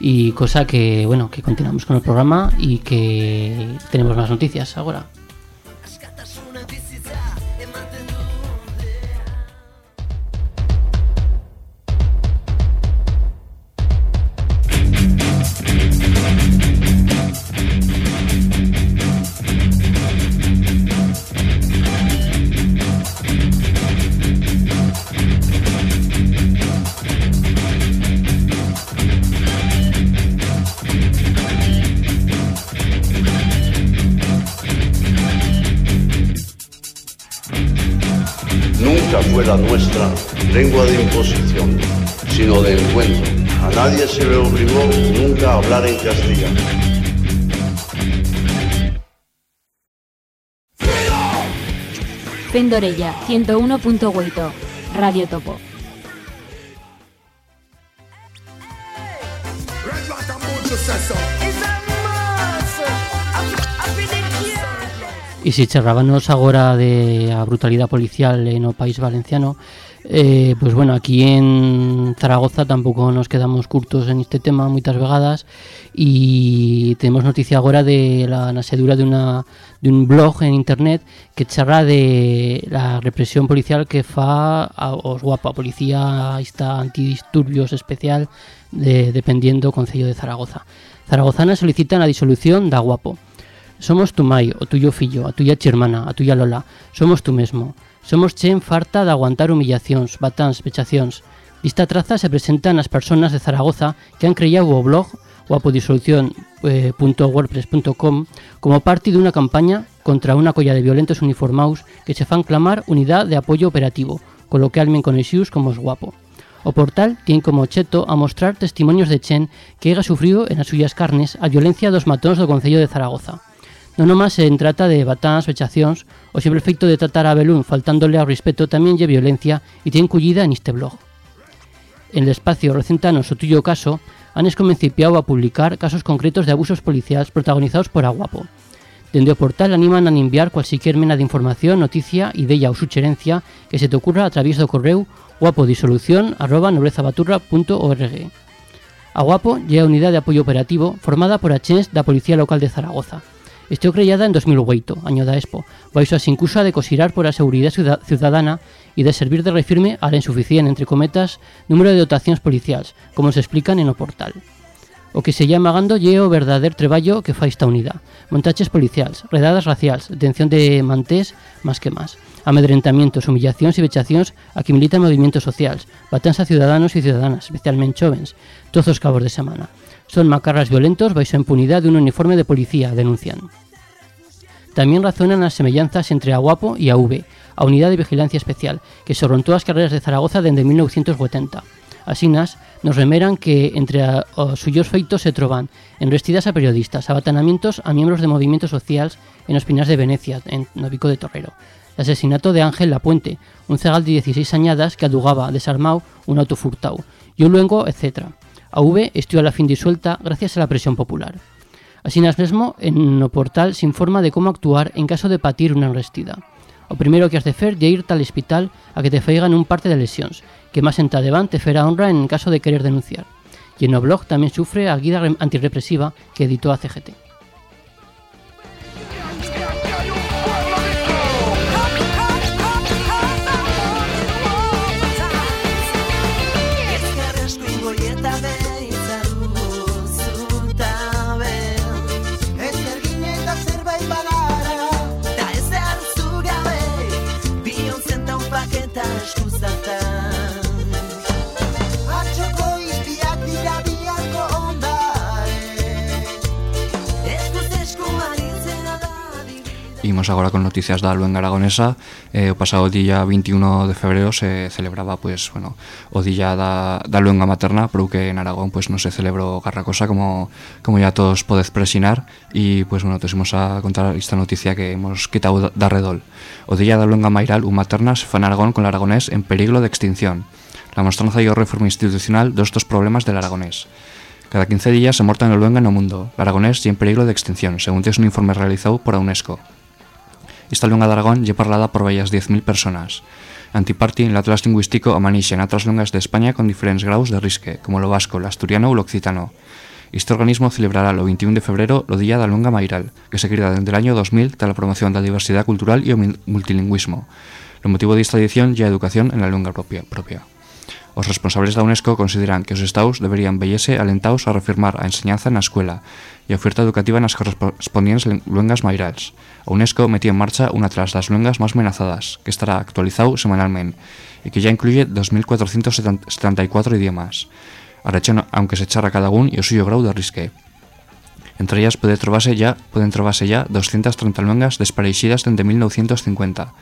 Y cosa que, bueno, que continuamos con el programa y que tenemos más noticias ahora. La nuestra lengua de imposición, sino de encuentro. A nadie se le obligó nunca a hablar en castellano. Fendorella, 101.8, Radio Topo. Y si charrábamos agora de a brutalidade policial en o país valenciano, Eh, pues bueno, aquí en Zaragoza tampoco nos quedamos curtos en este tema muchas vegadas y tenemos noticia ahora de la nasedura de una de un blog en internet que charra de la represión policial que fa a os guapa policía esta antidisturbios especial de, dependiendo Concello de Zaragoza. Zaragozanas solicitan la disolución da guapo. Somos tu mai, o tuyo fillo, a tuya hermana, a tuya Lola. Somos tú mesmo. Somos chen farta de aguantar humillacións, batáns, pechacións. Dista traza se presentan as personas de Zaragoza que han creado o blog guapodisolución.wordpress.com como parte dunha campaña contra unha colla de violentos uniformados que se fan clamar unidade de apoio operativo, coloquialmente conocidos como os guapo. O portal tiene como objeto a mostrar testimonios de Chen que haya sufrido en as suyas carnes a violencia dos matóns do Concello de Zaragoza. Non nomás se trata de batáns, vechacións, o simple feito de tratar a Belún faltándole ao respeto tamén lle violencia e ten collida en este blog. En el espacio recentanos o tuyo caso, han escomencipiado a publicar casos concretos de abusos policiales protagonizados por Aguapo. Dende o portal animan a enviar cualquier mena de información, noticia, idea ou sugerencia que se te ocurra a través do correu guapodisolución arroba noblezabaturra.org. A Guapo lle a de apoio operativo formada por achens da Policía Local de Zaragoza. Estou creada en 2008, año da Expo, baixo a sincusa de cosirar por a seguridade ciuda- ciudadana e de servir de refirme a la insuficiente, entre cometas, número de dotacións policiais, como se explican en o portal. O que se llama gando lle o verdadeiro traballo que fai esta unidade. Montaches policiais, redadas raciais, detención de mantés, más que más. Amedrentamientos, humillacións e vechacións a que militan movimientos sociais, batáns a ciudadanos e ciudadanas, especialmente jóvenes, todos os cabos de semana. Son macarras violentos baixo a impunidade dun uniforme de policía, denuncian. Tamén razonan as semellanzas entre a Guapo e a Unidade de Vigilancia Especial, que sorrontou as carreras de Zaragoza dende 1980. Asinas, nos remeran que entre suyos feitos se troban enrestidas a periodistas, abatanamientos a miembros de movimientos sociais en os Pinas de Venecia, en no Bico de Torrero. El asesinato de Ángel Lapuente, un cegal de 16 añadas que adugaba, desarmado, un auto furtau, e un luengo, etc. A V estió a la fin disuelta gracias a la presión popular. Asinas mesmo, en no portal se informa de como actuar en caso de patir unha enrestida. O primeiro que has de fer é irte al hospital a que te feigan un parte de lesións, que máis enta devant te fera honra en caso de querer denunciar. E no blog tamén sufre a guida antirrepresiva que editou a CGT. Imos agora con noticias da Luenga Aragonesa eh, O pasado día 21 de febrero se celebraba pues, bueno, o día da, da Luenga Materna Pero que en Aragón pues, no se celebró garra cosa como, como ya todos podez presinar Y pues bueno, te imos a contar esta noticia que hemos quitado da- redol O día da Luenga Mairal u Materna se fue en Aragón con el aragonés en peligro de extinción La mostranza y o reforma institucional de estos problemas del aragonés Cada 15 días se morta en el Luenga no mundo. El aragonés y en peligro de extinción, según es un informe realizado por la UNESCO. Esta lunga de Aragón ya parlada por bellas 10.000 personas. Antiparty en el atlas lingüístico amanixen otras lungas de España con diferentes grados de risque, como lo vasco, lo asturiano o lo occitano. Este organismo celebrará el 21 de febrero lo Día da Lunga Mairal, que se crea desde el año 2000 para la promoción de la diversidad cultural y el multilingüismo. El motivo de esta edición ya educación en la lengua propia. propia. Os responsables da UNESCO consideran que os estados deberían vellese alentados a reafirmar a enseñanza na escuela e oferta educativa nas correspondientes luengas mairals. A UNESCO metía en marcha unha tras das luengas máis amenazadas, que estará actualizado semanalmente, e que ya incluye 2.474 idiomas. A rechón, aunque se charra cada un e o suyo grau de risque. Entre ellas pode trobarse ya, poden trobarse ya 230 luengas despareixidas dende 1950,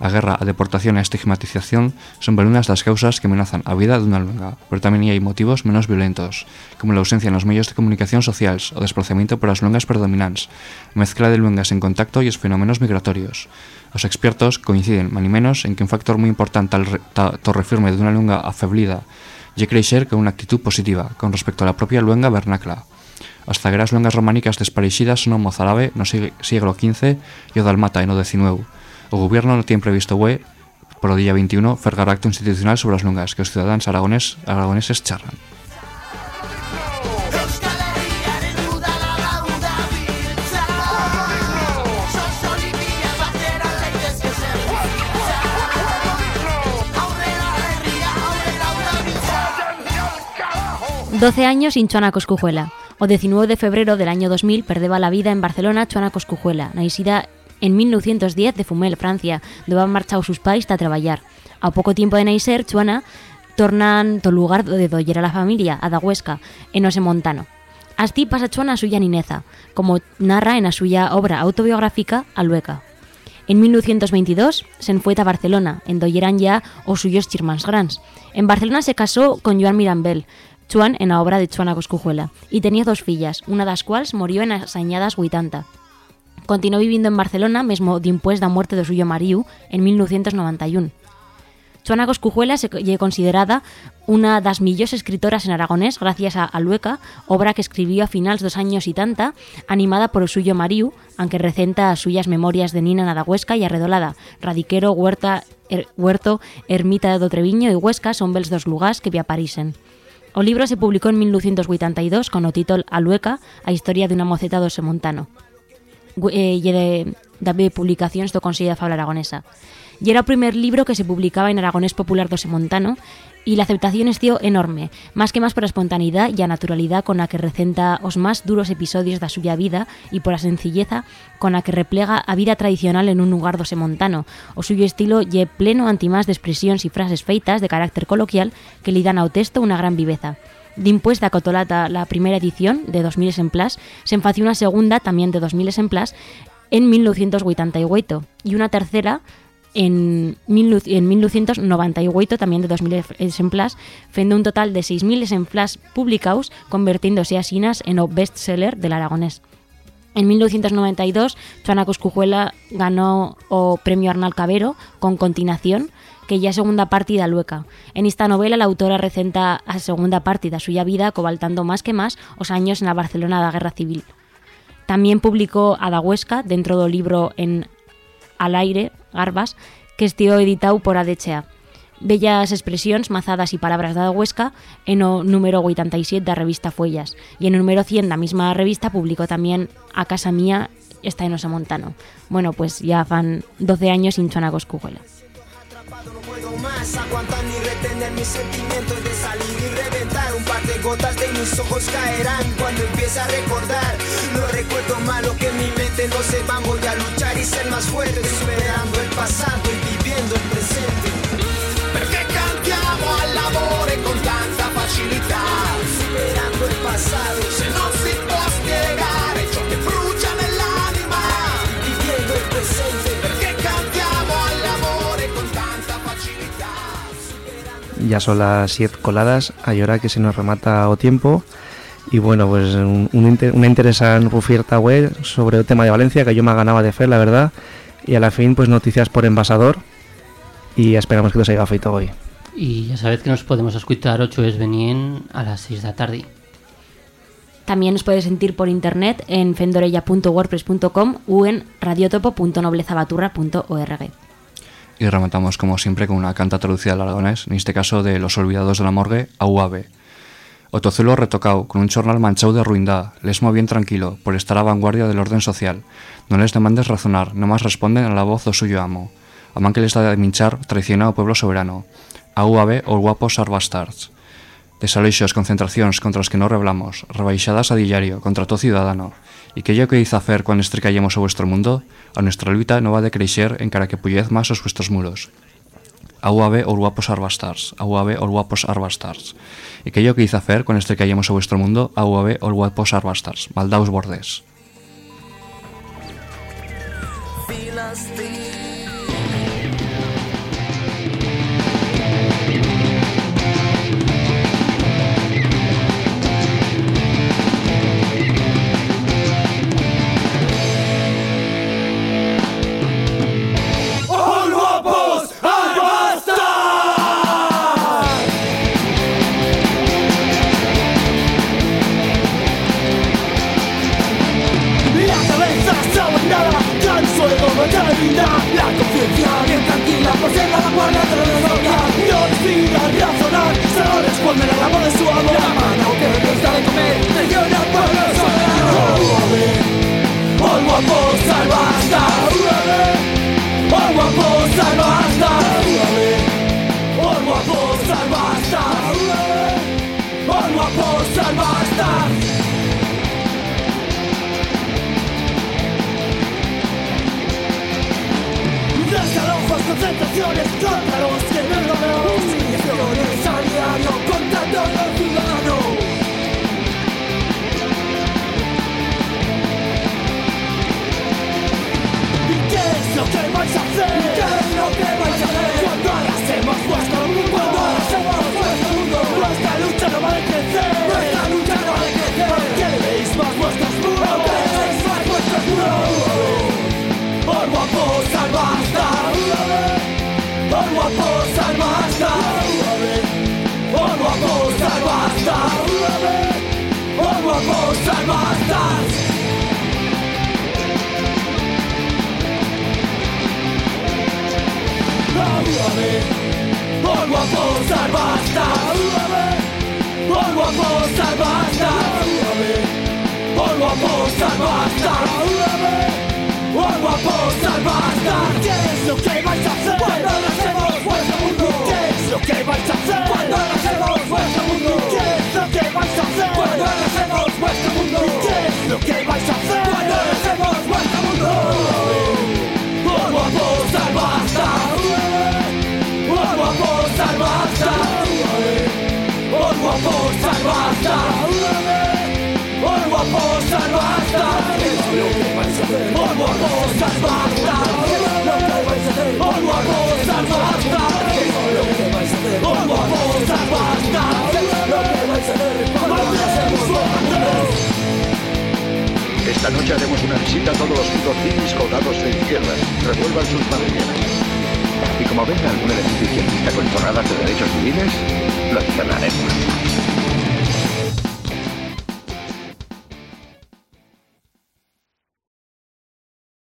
A guerra, a deportación e a estigmatización son algunhas das causas que amenazan a vida dunha luenga, pero tamén hai motivos menos violentos, como la ausencia nos medios de comunicación sociais, o desplazamiento por as luengas predominantes, mezcla de luengas en contacto e os fenómenos migratorios. Os expertos coinciden, mani menos, en que un factor moi importante al re, ta, to refirme dunha luenga afeblida lle creixer que unha actitud positiva con respecto a la propia luenga vernácula. As zagueras luengas románicas despareixidas son o mozárabe no sig- siglo XV e o dalmata no XIX. O goberno non ten previsto UE Por o día 21, fergar acto institucional sobre as lungas que os cidadáns aragonés, aragoneses charran. Doce años sin Chuana Coscujuela. O 19 de febrero del año 2000 perdeba la vida en Barcelona Chuana Coscujuela, naixida en 1910 de Fumel, Francia, donde van marchado sus pais a traballar. A pouco tiempo de naixer, Chuana tornan to lugar de doyer a la familia, a da Huesca, en Ose Montano. Así pasa Chuana a suya nineza, como narra en a suya obra autobiográfica Alueca. En 1922 se fue a Barcelona, en doyeran ya os suyos chirmans grans. En Barcelona se casó con Joan Mirambel, Chuan en la obra de Chuana Coscujuela, y tenía dos fillas, una das cuales murió en las añadas 80. Continuó viviendo en Barcelona mesmo dimpués da muerte de suyo mariu en 1991. Chuana Coscujuela se lle considerada una das millors escritoras en aragonés gracias a Alueca, obra que escribió a finales dos años y tanta, animada por el suyo mariu, aunque recenta as suyas memorias de Nina Nadahuesca y Arredolada, Radiquero, Huerta, Er- Huerto, Ermita do Treviño y Huesca son bels dos lugares que vi a Parisen. O libro se publicó en 1982 con o título Alueca, a historia de una moceta do Semontano. Eh, de, publicacións do Consello da. Y era o primer libro que se publicaba en aragonés popular do Semontano y la aceptación estío enorme, más que más por la espontaneidad y a naturalidad con la que recenta os más duros episodios da suya vida y por la sencilleza con la que replega a vida tradicional en un lugar do Semontano. O suyo estilo lle pleno antimás de expresións y frases feitas de carácter coloquial que le dan ao texto una gran viveza. Dimpués da Cotolata la primera edición de 2000 ejemplares, se enfació una segunda también de 2000 ejemplares en 1988 y una tercera en, 19- en 1998 también de 2.000 ejemplares, fendo un total de 6.000 ejemplares publicados, convirtiéndose asinas en o bestseller del aragonés. En 1992, Joana Coscujuela ganó o Premio Arnal Cabero con Continuación, que ya segunda parte da Lueca. En esta novela, la autora recenta a segunda parte da vida, cobaltando más que más os años na Barcelona da Guerra Civil. También publicó a dentro do libro en Al aire, Garbas, que estió editado por ADCA. Bellas expresións, mazadas y palabras da Huesca en o número 87 da revista Fuellas. Y en o número 100 da misma revista publicó también A casa mía está en Osa Montano. Bueno, pues ya van 12 años sin Chona Coscujuela. Más aguantar ni retener mis sentimientos de salir y reventar. Un par de gotas de mis ojos caerán cuando empiece a recordar los recuerdos malos que en mi mente no se van. Voy a luchar y ser más fuerte superando el pasado y viviendo el presente. Perché cantiamo all'amore con tanta facilità superando el pasado Se non Ya son las 7 coladas, a llorar que se nos remata o tiempo. Y bueno, pues un, un inter- una interesante rufierta web sobre el tema de Valencia que yo me ganaba de fe, la verdad. Y a la fin, pues noticias por envasador. Y esperamos que os haya feito hoy. Y ya sabéis que nos podemos escuchar 8 es venien a las 6 de la tarde. También nos puedes sentir por internet en fendorella.wordpress.com o en radiotopo.noblezabaturra.org. Y rematamos como siempre con una canta traducida al aragonés, en este caso de Los Olvidados de la Morgue, a UAB. Otozuelo retocado, con un chornal manchado de ruindad, lesmo bien tranquilo, por estar a vanguardia del orden social. No les demandes razonar, nomás responden a la voz do suyo amo. Amán que les da de minchar, traicionado ao pueblo soberano. A UAB os guapos arbastards. Desaleixos, concentracións contra os que non reblamos, rebaixadas a diario contra todo ciudadano. E que é o que iza facer cando estricallemos o vuestro mundo? A nuestra luita non va de creixer encara que pullez máis os vuestros muros. A UAB ou guapos arbastars. A UAB ou guapos arbastars. E que é o que iza facer cando estricallemos o vuestro mundo? A UAB ou guapos arbastars. Maldaos bordes. Filas Agua por salvasta. Agua por salvasta, urale. Agua por salvasta. Agua por salvasta. Desalojos, concentraciones contra los que no logramos. Gestiones a diario contando los vais a hacer? ¿Y qué es lo que vais a hacer? Cuando arrasemos vuestro mundo Cuando arrasemos vuestro mundo Nuestra lucha no va a decrecer Nuestra lucha no va a decrecer ¿Por qué veis más vuestros muros? ¿Por qué veis más vuestros muros? Por guapo salvasta Por guapo salvasta Por guapo salvasta Por guapo salvasta Por guapo salvasta Por guapo salvasta Por guapo salvasta Por guapo salvasta ¿Qué es lo que vais a hacer? Cuando hacemos vuestro mundo. ¿Qué es lo que vais a hacer? Cuando hacemos vuestro mundo. ¿Qué es lo que vais a hacer? Cuando hacemos vuestro mundo. ¿Qué es lo que vais a hacer? Esta noche haremos una visita a todos los civis colgados de izquierdas. Revuelvan sus madrigueras. Y como venga algún cientista con chorradas de derechos civiles, lo cerraremos.